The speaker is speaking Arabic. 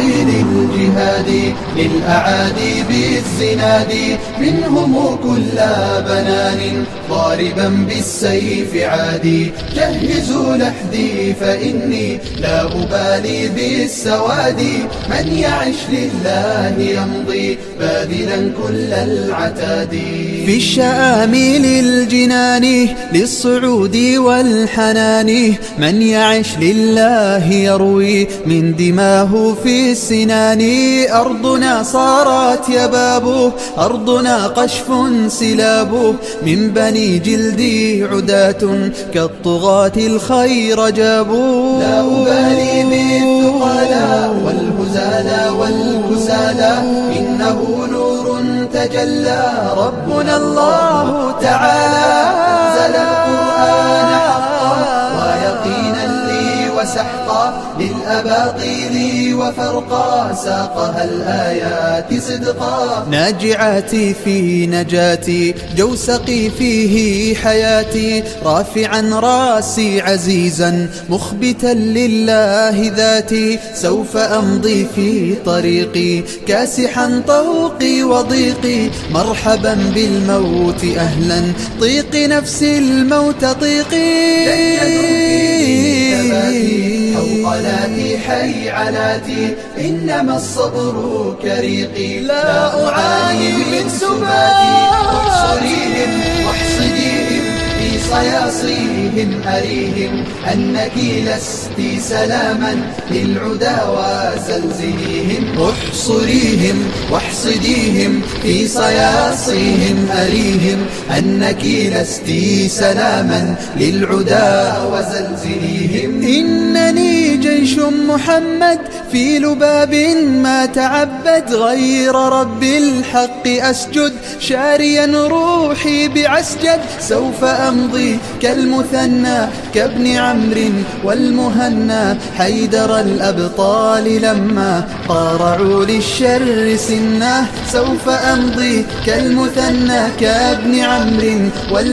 leading. معادي للأعادي بالزناد منهم كل بنان ضاربا بالسيف عادي جهزوا لحدي فإني لا أبالي بالسواد. من يعش لله يمضي باذلا كل العتاد. في الشآمل الجنان للصعود والحنان من يعش لله يروي من دماه في السنان. أرضنا صارت يباب أرضنا قشف سلاب. من بني جلدي عداة كالطغاة الخير جابوا. لا أبالي بالثقلاء والهزالا والكسالا إنه نور تجلى. ربنا الله تعالى. للأباطيل وفرقا ساقها الآيات صدقا. ناجعاتي في نجاتي جوسقي فيه حياتي. رافعا راسي عزيزا مخبتا لله ذاتي. سوف أمضي في طريقي كاسحا طوقي وضيقي. مرحبا بالموت أهلا طيق نفسي الموت طيقي. حوقلاتي حي علاتي. إنما الصبر كريقي لا أعاني من سباتي. أريهم أنك لست سلاما للعدا وزلزليهم. احصريهم واحصديهم في صياصيهم أريهم أنك لست سلاما للعدا وزلزليهم. إنني جيش محمد في لباب ما تعبد غير رب الحق أسجد شاريا روحي بعسجد سوف أمضي كالمثنى كابن عمرو والمهنى حيدر الأبطال لما قارعوا للشر سناه سوف أمضي كالمثنى كابن عمرو